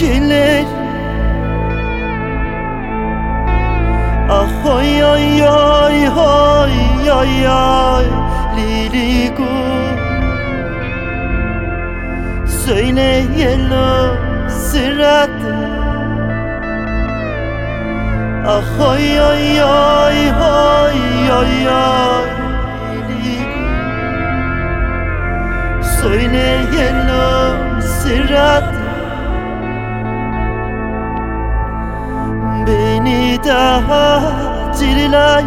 gelir Ah oy oy oy oy oy oy Liligu Söyleyelim sıradı Ah oy oy oy oy oy oy Liligu Söyleyelim daha dirilay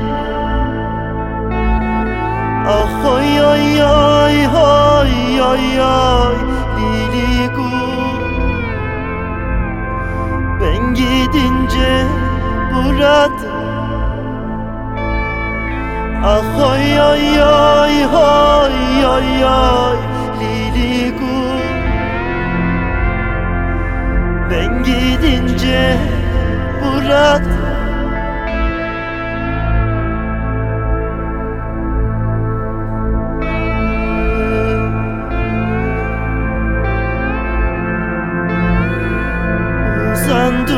Ah oy oy oy oy oy oy Liligu Ben gidince burada Ah oy oy oy oy oy oy Liligu Ben gidince burada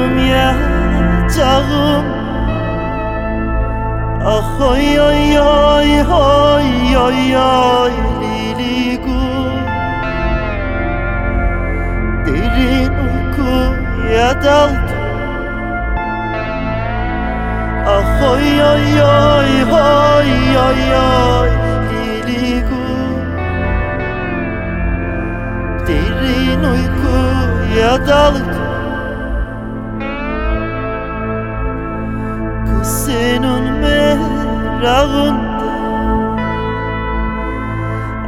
Uzandım yatağım Ah oy oy oy oy oy oy Liligu Derin uykuya daldım Ah oy oy oy oy oy oy Liligu Derin uykuya daldım merağında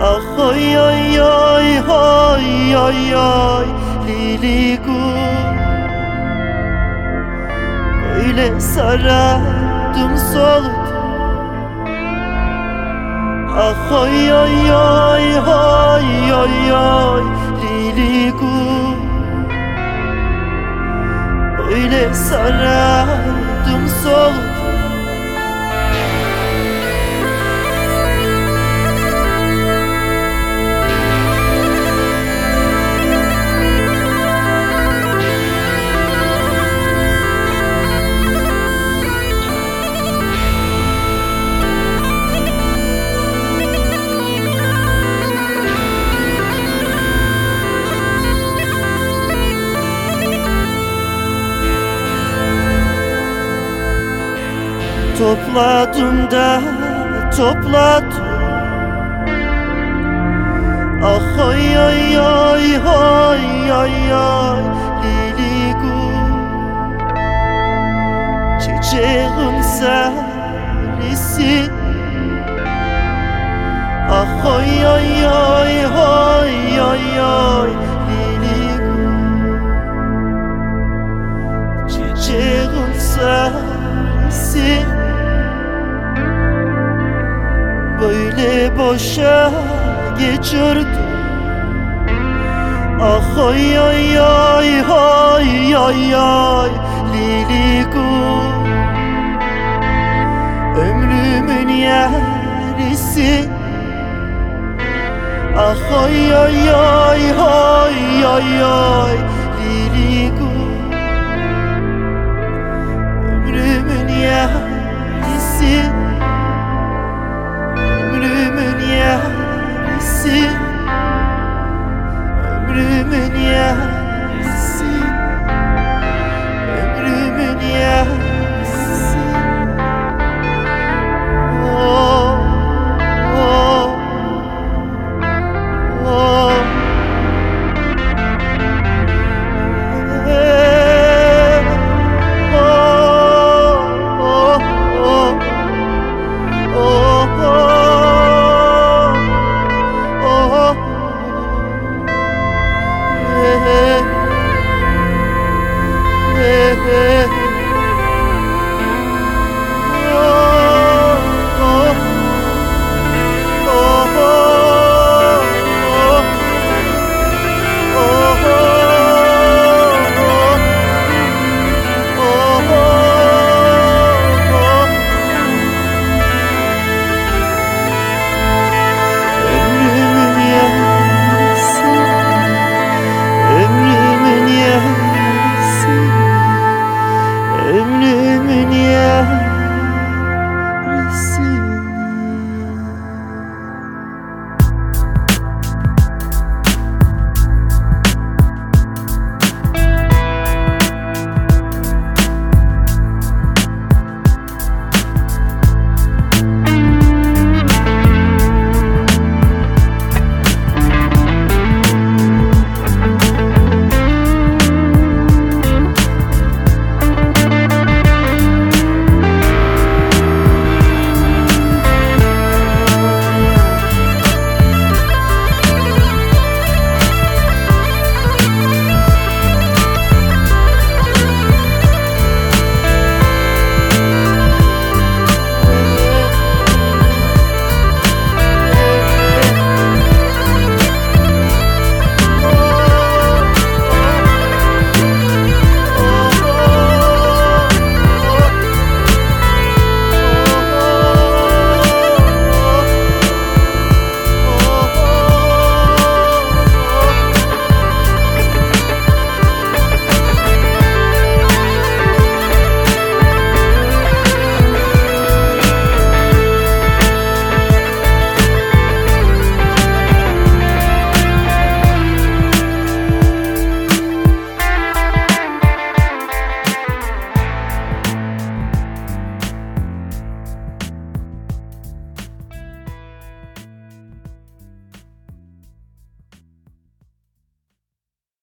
Ah oy oy oy oy oy oy Liligu Öyle sarardım soldum Ah oy oy oy oy oy oy Liligu Öyle sarardım soldum Topladım da topladım Ah oy oy oy oy oy oy Liligu Çiçeğim sarısı Ah oy oy oy oy oy oy Böyle boşa geçirdim Ah oy oy oy oy oy oy Liligu Ömrümün yarısı Ah oy oy oy oy oy oy Yeah.